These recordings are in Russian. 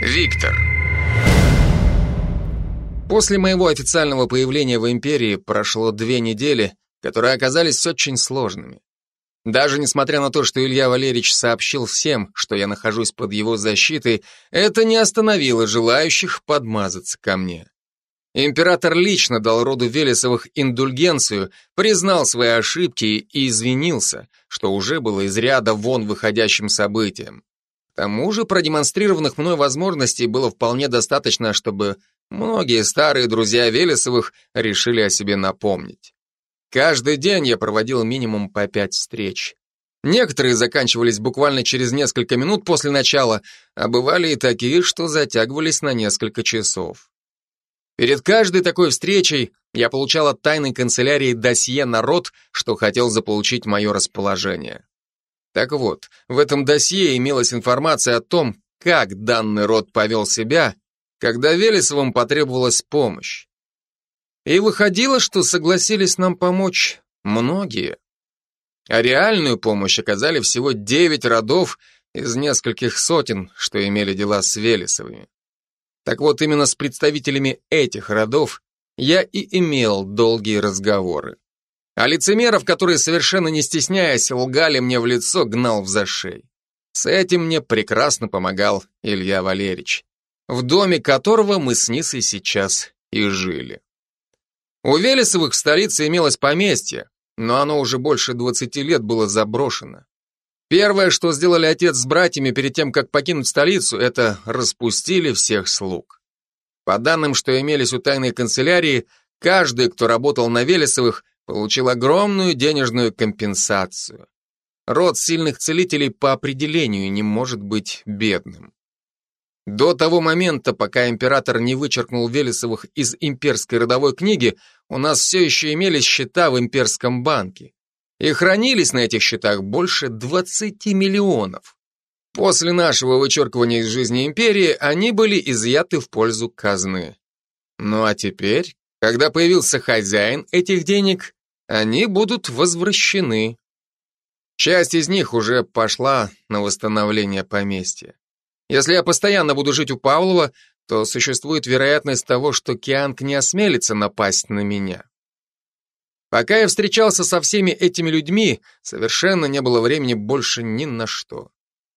Виктор. После моего официального появления в империи прошло две недели, которые оказались очень сложными. Даже несмотря на то, что Илья Валерьевич сообщил всем, что я нахожусь под его защитой, это не остановило желающих подмазаться ко мне. Император лично дал роду Велесовых индульгенцию, признал свои ошибки и извинился, что уже было из ряда вон выходящим событием. Тому же продемонстрированных мной возможностей было вполне достаточно, чтобы многие старые друзья Велесовых решили о себе напомнить. Каждый день я проводил минимум по пять встреч. Некоторые заканчивались буквально через несколько минут после начала, а бывали и такие, что затягивались на несколько часов. Перед каждой такой встречей я получал от тайной канцелярии досье на род, что хотел заполучить мое расположение. Так вот, в этом досье имелась информация о том, как данный род повел себя, когда Велесовым потребовалась помощь. И выходило, что согласились нам помочь многие. А реальную помощь оказали всего девять родов из нескольких сотен, что имели дела с Велесовыми. Так вот, именно с представителями этих родов я и имел долгие разговоры. А лицемеров, которые, совершенно не стесняясь, лгали мне в лицо, гнал в зашей. С этим мне прекрасно помогал Илья Валерьевич, в доме которого мы с Нисой сейчас и жили. У Велесовых в столице имелось поместье, но оно уже больше 20 лет было заброшено. Первое, что сделали отец с братьями перед тем, как покинуть столицу, это распустили всех слуг. По данным, что имелись у тайной канцелярии, каждый, кто работал на Велесовых, получил огромную денежную компенсацию. Род сильных целителей по определению не может быть бедным. До того момента, пока император не вычеркнул Велесовых из имперской родовой книги, у нас все еще имелись счета в имперском банке. И хранились на этих счетах больше 20 миллионов. После нашего вычеркивания из жизни империи они были изъяты в пользу казны. Ну а теперь, когда появился хозяин этих денег, они будут возвращены. Часть из них уже пошла на восстановление поместья. Если я постоянно буду жить у Павлова, то существует вероятность того, что Кианг не осмелится напасть на меня. Пока я встречался со всеми этими людьми, совершенно не было времени больше ни на что.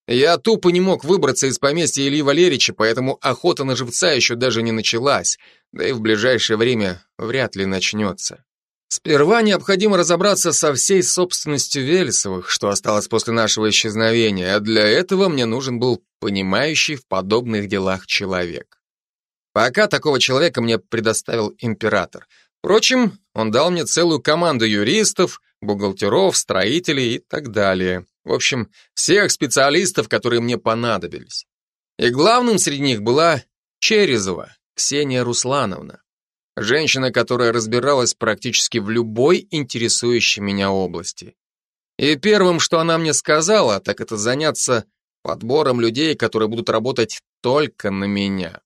Я тупо не мог выбраться из поместья Ильи Валерьевича, поэтому охота на живца еще даже не началась, да и в ближайшее время вряд ли начнется. Сперва необходимо разобраться со всей собственностью Велесовых, что осталось после нашего исчезновения, а для этого мне нужен был понимающий в подобных делах человек. Пока такого человека мне предоставил император. Впрочем, он дал мне целую команду юристов, бухгалтеров, строителей и так далее. В общем, всех специалистов, которые мне понадобились. И главным среди них была Черезова, Ксения Руслановна. Женщина, которая разбиралась практически в любой интересующей меня области. И первым, что она мне сказала, так это заняться подбором людей, которые будут работать только на меня.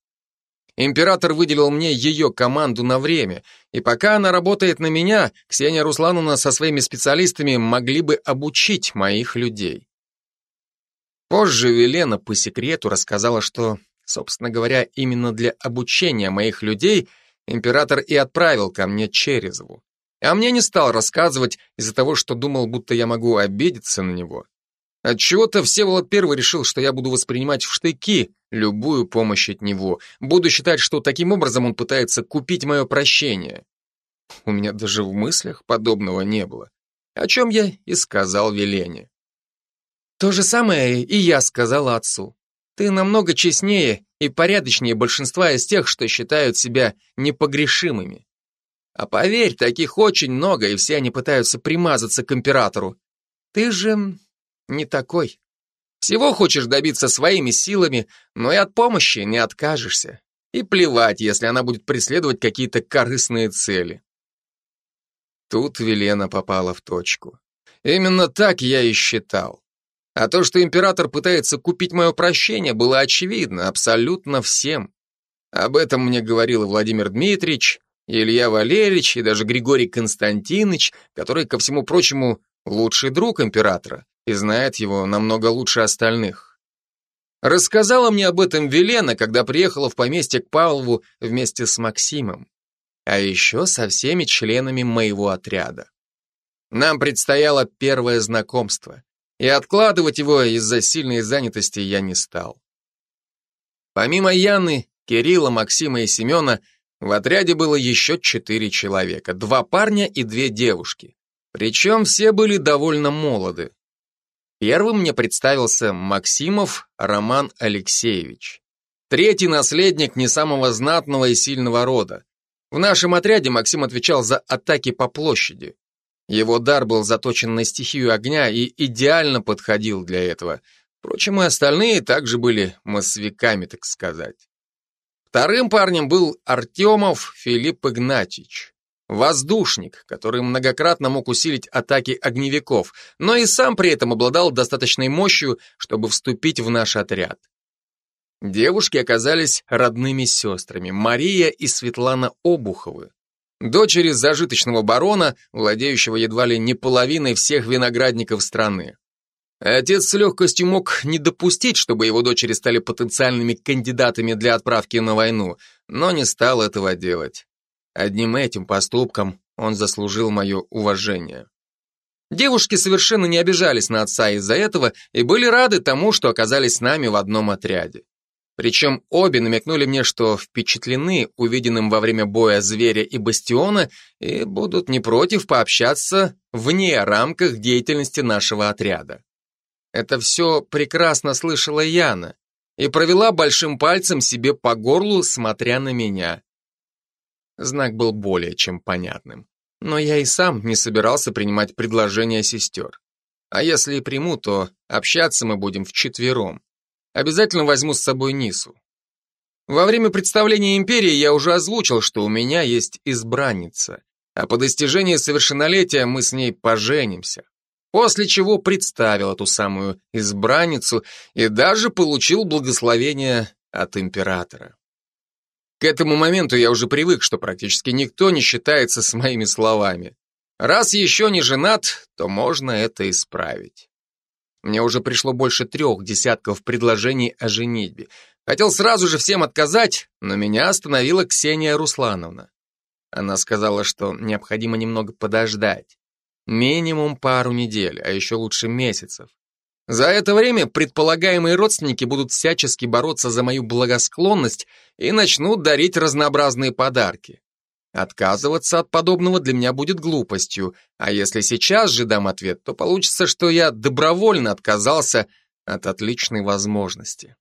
Император выделил мне ее команду на время, и пока она работает на меня, Ксения Руслановна со своими специалистами могли бы обучить моих людей. Позже Велена по секрету рассказала, что, собственно говоря, именно для обучения моих людей – император и отправил ко мне Черезову. А мне не стал рассказывать из-за того, что думал, будто я могу обидеться на него. Отчего-то Всеволод Первый решил, что я буду воспринимать в штыки любую помощь от него, буду считать, что таким образом он пытается купить мое прощение. У меня даже в мыслях подобного не было, о чем я и сказал Велене. То же самое и я сказала отцу. Ты намного честнее и порядочнее большинства из тех, что считают себя непогрешимыми. А поверь, таких очень много, и все они пытаются примазаться к императору. Ты же не такой. Всего хочешь добиться своими силами, но и от помощи не откажешься. И плевать, если она будет преследовать какие-то корыстные цели. Тут Велена попала в точку. Именно так я и считал. А то, что император пытается купить мое прощение, было очевидно абсолютно всем. Об этом мне говорил Владимир Дмитриевич, Илья Валерьевич, и даже Григорий Константинович, который, ко всему прочему, лучший друг императора и знает его намного лучше остальных. Рассказала мне об этом Велена, когда приехала в поместье к Павлову вместе с Максимом. А еще со всеми членами моего отряда. Нам предстояло первое знакомство, и откладывать его из-за сильной занятости я не стал. Помимо Яны, Кирилла, Максима и Семена, в отряде было еще четыре человека, два парня и две девушки. Причем все были довольно молоды. Первым мне представился Максимов Роман Алексеевич. Третий наследник не самого знатного и сильного рода. В нашем отряде Максим отвечал за атаки по площади. Его дар был заточен на стихию огня и идеально подходил для этого. Впрочем, и остальные также были массовиками, так сказать. Вторым парнем был Артемов Филипп Игнатьевич. Воздушник, который многократно мог усилить атаки огневиков, но и сам при этом обладал достаточной мощью, чтобы вступить в наш отряд. Девушки оказались родными сестрами, Мария и Светлана Обуховы. Дочери зажиточного барона, владеющего едва ли не половиной всех виноградников страны. Отец с легкостью мог не допустить, чтобы его дочери стали потенциальными кандидатами для отправки на войну, но не стал этого делать. Одним этим поступком он заслужил мое уважение. Девушки совершенно не обижались на отца из-за этого и были рады тому, что оказались с нами в одном отряде. Причем обе намекнули мне, что впечатлены увиденным во время боя зверя и бастиона и будут не против пообщаться вне рамках деятельности нашего отряда. Это все прекрасно слышала Яна и провела большим пальцем себе по горлу, смотря на меня. Знак был более чем понятным. Но я и сам не собирался принимать предложение сестер. А если и приму, то общаться мы будем вчетвером. Обязательно возьму с собой Нису. Во время представления империи я уже озвучил, что у меня есть избранница, а по достижении совершеннолетия мы с ней поженимся. После чего представил эту самую избранницу и даже получил благословение от императора. К этому моменту я уже привык, что практически никто не считается с моими словами. Раз еще не женат, то можно это исправить. Мне уже пришло больше трех десятков предложений о женитьбе. Хотел сразу же всем отказать, но меня остановила Ксения Руслановна. Она сказала, что необходимо немного подождать. Минимум пару недель, а еще лучше месяцев. За это время предполагаемые родственники будут всячески бороться за мою благосклонность и начнут дарить разнообразные подарки. Отказываться от подобного для меня будет глупостью, а если сейчас же дам ответ, то получится, что я добровольно отказался от отличной возможности.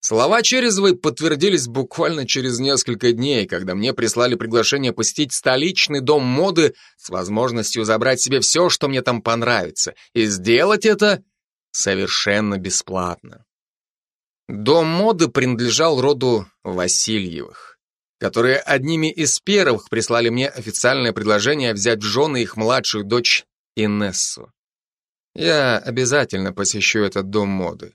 Слова Черезовой подтвердились буквально через несколько дней, когда мне прислали приглашение посетить столичный дом моды с возможностью забрать себе все, что мне там понравится, и сделать это совершенно бесплатно. Дом моды принадлежал роду Васильевых, которые одними из первых прислали мне официальное предложение взять в жены их младшую дочь Инессу. Я обязательно посещу этот дом моды.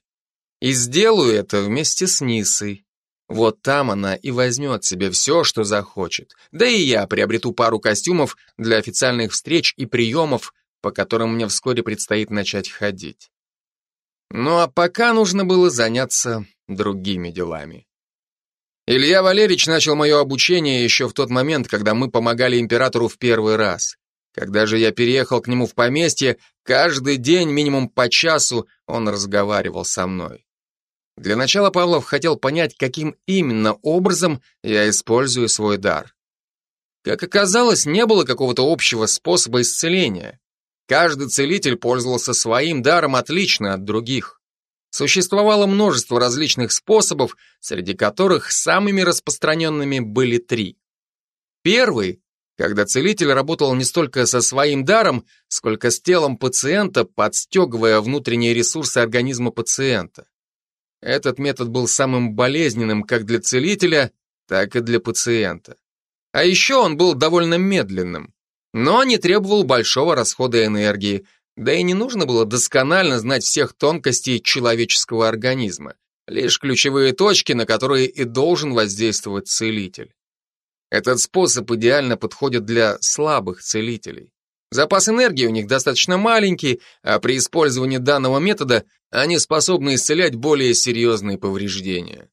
И сделаю это вместе с Нисой. Вот там она и возьмет себе все, что захочет. Да и я приобрету пару костюмов для официальных встреч и приемов, по которым мне вскоре предстоит начать ходить. Ну а пока нужно было заняться другими делами. Илья Валерьевич начал мое обучение еще в тот момент, когда мы помогали императору в первый раз. Когда же я переехал к нему в поместье, каждый день минимум по часу он разговаривал со мной. Для начала Павлов хотел понять, каким именно образом я использую свой дар. Как оказалось, не было какого-то общего способа исцеления. Каждый целитель пользовался своим даром отлично от других. Существовало множество различных способов, среди которых самыми распространенными были три. Первый, когда целитель работал не столько со своим даром, сколько с телом пациента, подстегивая внутренние ресурсы организма пациента. Этот метод был самым болезненным как для целителя, так и для пациента. А еще он был довольно медленным но не требовал большого расхода энергии, да и не нужно было досконально знать всех тонкостей человеческого организма, лишь ключевые точки, на которые и должен воздействовать целитель. Этот способ идеально подходит для слабых целителей. Запас энергии у них достаточно маленький, а при использовании данного метода они способны исцелять более серьезные повреждения.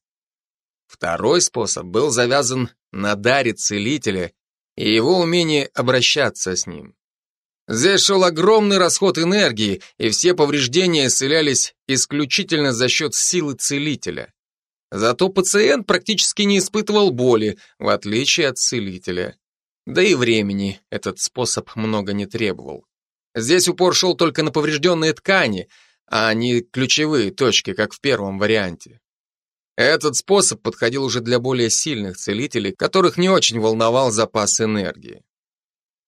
Второй способ был завязан на даре целителя и его умении обращаться с ним. Здесь шел огромный расход энергии, и все повреждения исцелялись исключительно за счет силы целителя. Зато пациент практически не испытывал боли, в отличие от целителя. Да и времени этот способ много не требовал. Здесь упор шел только на поврежденные ткани, а не ключевые точки, как в первом варианте. Этот способ подходил уже для более сильных целителей, которых не очень волновал запас энергии.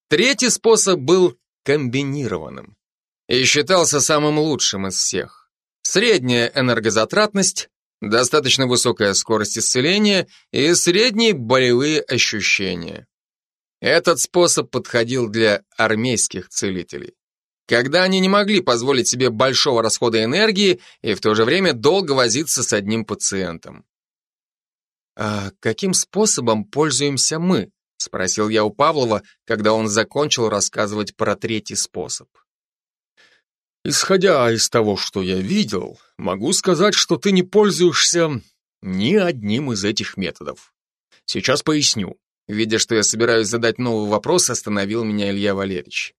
Третий способ был комбинированным и считался самым лучшим из всех. Средняя энергозатратность, достаточно высокая скорость исцеления и средние болевые ощущения. Этот способ подходил для армейских целителей. Когда они не могли позволить себе большого расхода энергии и в то же время долго возиться с одним пациентом. «А каким способом пользуемся мы?» — спросил я у Павлова, когда он закончил рассказывать про третий способ. «Исходя из того, что я видел, могу сказать, что ты не пользуешься ни одним из этих методов. Сейчас поясню. Видя, что я собираюсь задать новый вопрос, остановил меня Илья Валерьевич.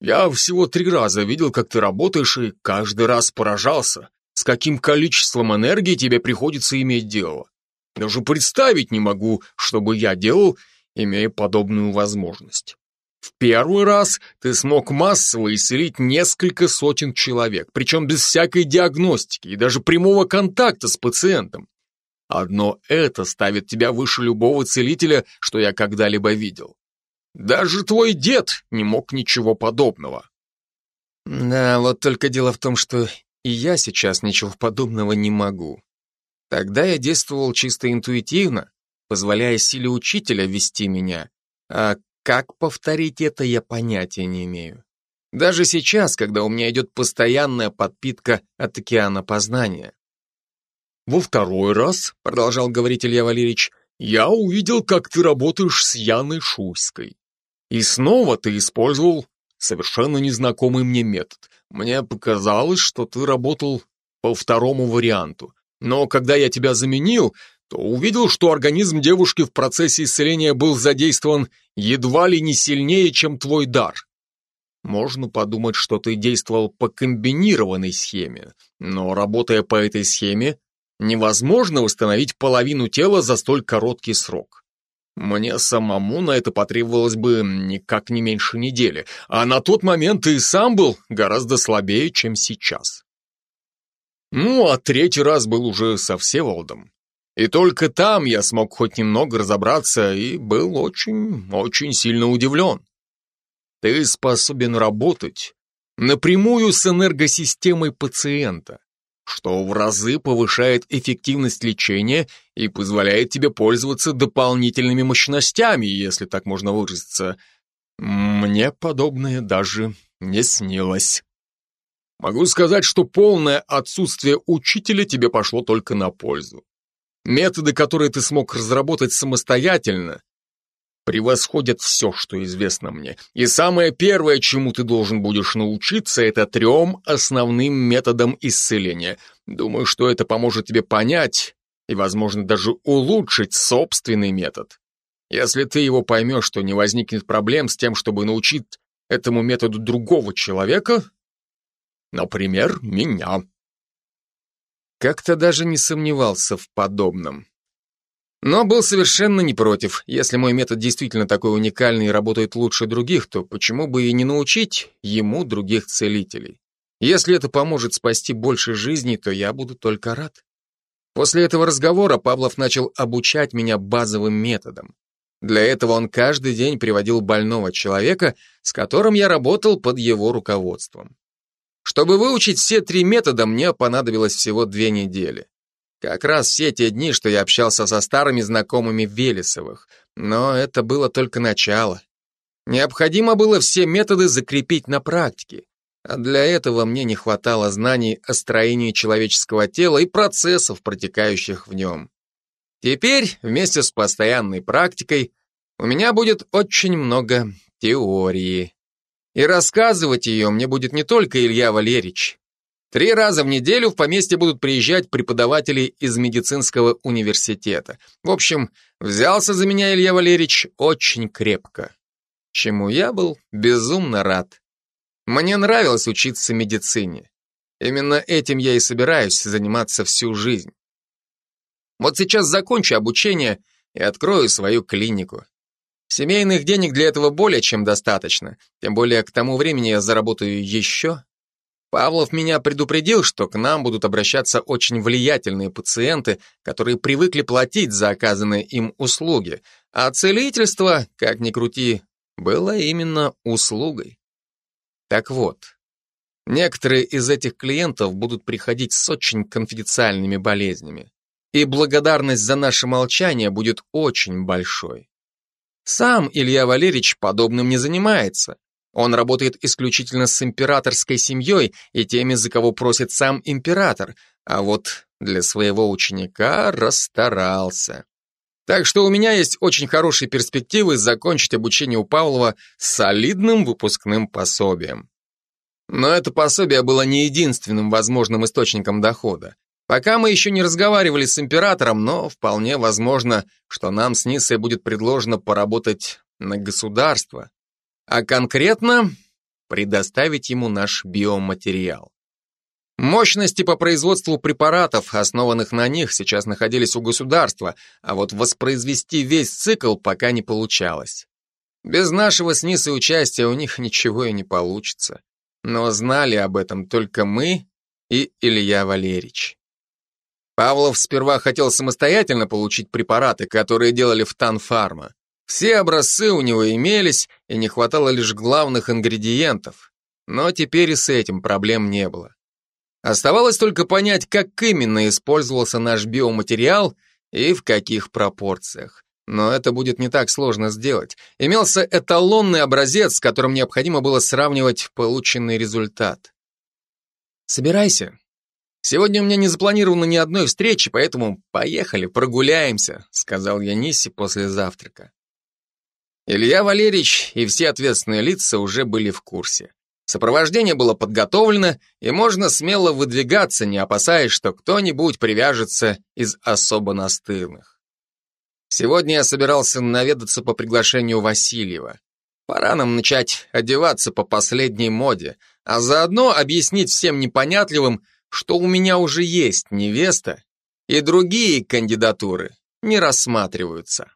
«Я всего три раза видел, как ты работаешь, и каждый раз поражался, с каким количеством энергии тебе приходится иметь дело. Даже представить не могу, что бы я делал, имея подобную возможность. В первый раз ты смог массово исцелить несколько сотен человек, причем без всякой диагностики и даже прямого контакта с пациентом. Одно это ставит тебя выше любого целителя, что я когда-либо видел. Даже твой дед не мог ничего подобного. Да, вот только дело в том, что и я сейчас ничего подобного не могу. Тогда я действовал чисто интуитивно, позволяя силе учителя вести меня, а как повторить это, я понятия не имею. Даже сейчас, когда у меня идет постоянная подпитка от океана познания. Во второй раз, продолжал говорить Илья Валерьевич, я увидел, как ты работаешь с Яной Шуйской. И снова ты использовал совершенно незнакомый мне метод. Мне показалось, что ты работал по второму варианту. Но когда я тебя заменил, то увидел, что организм девушки в процессе исцеления был задействован едва ли не сильнее, чем твой дар. Можно подумать, что ты действовал по комбинированной схеме, но работая по этой схеме, Невозможно восстановить половину тела за столь короткий срок. Мне самому на это потребовалось бы никак не меньше недели, а на тот момент и сам был гораздо слабее, чем сейчас. Ну, а третий раз был уже со Всеволодом. И только там я смог хоть немного разобраться и был очень, очень сильно удивлен. Ты способен работать напрямую с энергосистемой пациента что в разы повышает эффективность лечения и позволяет тебе пользоваться дополнительными мощностями, если так можно выразиться. Мне подобное даже не снилось. Могу сказать, что полное отсутствие учителя тебе пошло только на пользу. Методы, которые ты смог разработать самостоятельно, превосходят все, что известно мне. И самое первое, чему ты должен будешь научиться, это трем основным методам исцеления. Думаю, что это поможет тебе понять и, возможно, даже улучшить собственный метод. Если ты его поймешь, то не возникнет проблем с тем, чтобы научить этому методу другого человека, например, меня. Как-то даже не сомневался в подобном. Но был совершенно не против. Если мой метод действительно такой уникальный и работает лучше других, то почему бы и не научить ему других целителей? Если это поможет спасти больше жизней, то я буду только рад. После этого разговора Павлов начал обучать меня базовым методам. Для этого он каждый день приводил больного человека, с которым я работал под его руководством. Чтобы выучить все три метода, мне понадобилось всего две недели. Как раз все те дни, что я общался со старыми знакомыми Велесовых. Но это было только начало. Необходимо было все методы закрепить на практике. А для этого мне не хватало знаний о строении человеческого тела и процессов, протекающих в нем. Теперь, вместе с постоянной практикой, у меня будет очень много теории. И рассказывать ее мне будет не только Илья Валерьевич. Три раза в неделю в поместье будут приезжать преподаватели из медицинского университета. В общем, взялся за меня Илья Валерьевич очень крепко. Чему я был безумно рад. Мне нравилось учиться медицине. Именно этим я и собираюсь заниматься всю жизнь. Вот сейчас закончу обучение и открою свою клинику. Семейных денег для этого более чем достаточно, тем более к тому времени я заработаю еще. Павлов меня предупредил, что к нам будут обращаться очень влиятельные пациенты, которые привыкли платить за оказанные им услуги, а целительство, как ни крути, было именно услугой. Так вот, некоторые из этих клиентов будут приходить с очень конфиденциальными болезнями, и благодарность за наше молчание будет очень большой. Сам Илья Валерьевич подобным не занимается. Он работает исключительно с императорской семьей и теми, за кого просит сам император, а вот для своего ученика расстарался. Так что у меня есть очень хорошие перспективы закончить обучение у Павлова солидным выпускным пособием. Но это пособие было не единственным возможным источником дохода. Пока мы еще не разговаривали с императором, но вполне возможно, что нам с Нисой будет предложено поработать на государство, а конкретно предоставить ему наш биоматериал. Мощности по производству препаратов, основанных на них, сейчас находились у государства, а вот воспроизвести весь цикл пока не получалось. Без нашего с Нисой участия у них ничего и не получится. Но знали об этом только мы и Илья Валерьевич. Павлов сперва хотел самостоятельно получить препараты, которые делали в Танфарма. Все образцы у него имелись, и не хватало лишь главных ингредиентов. Но теперь и с этим проблем не было. Оставалось только понять, как именно использовался наш биоматериал и в каких пропорциях. Но это будет не так сложно сделать. Имелся эталонный образец, с которым необходимо было сравнивать полученный результат. «Собирайся», «Сегодня у меня не запланировано ни одной встречи, поэтому поехали, прогуляемся», сказал я Нисе после завтрака. Илья Валерьевич и все ответственные лица уже были в курсе. Сопровождение было подготовлено, и можно смело выдвигаться, не опасаясь, что кто-нибудь привяжется из особо настырных. Сегодня я собирался наведаться по приглашению Васильева. Пора нам начать одеваться по последней моде, а заодно объяснить всем непонятливым, что у меня уже есть невеста, и другие кандидатуры не рассматриваются.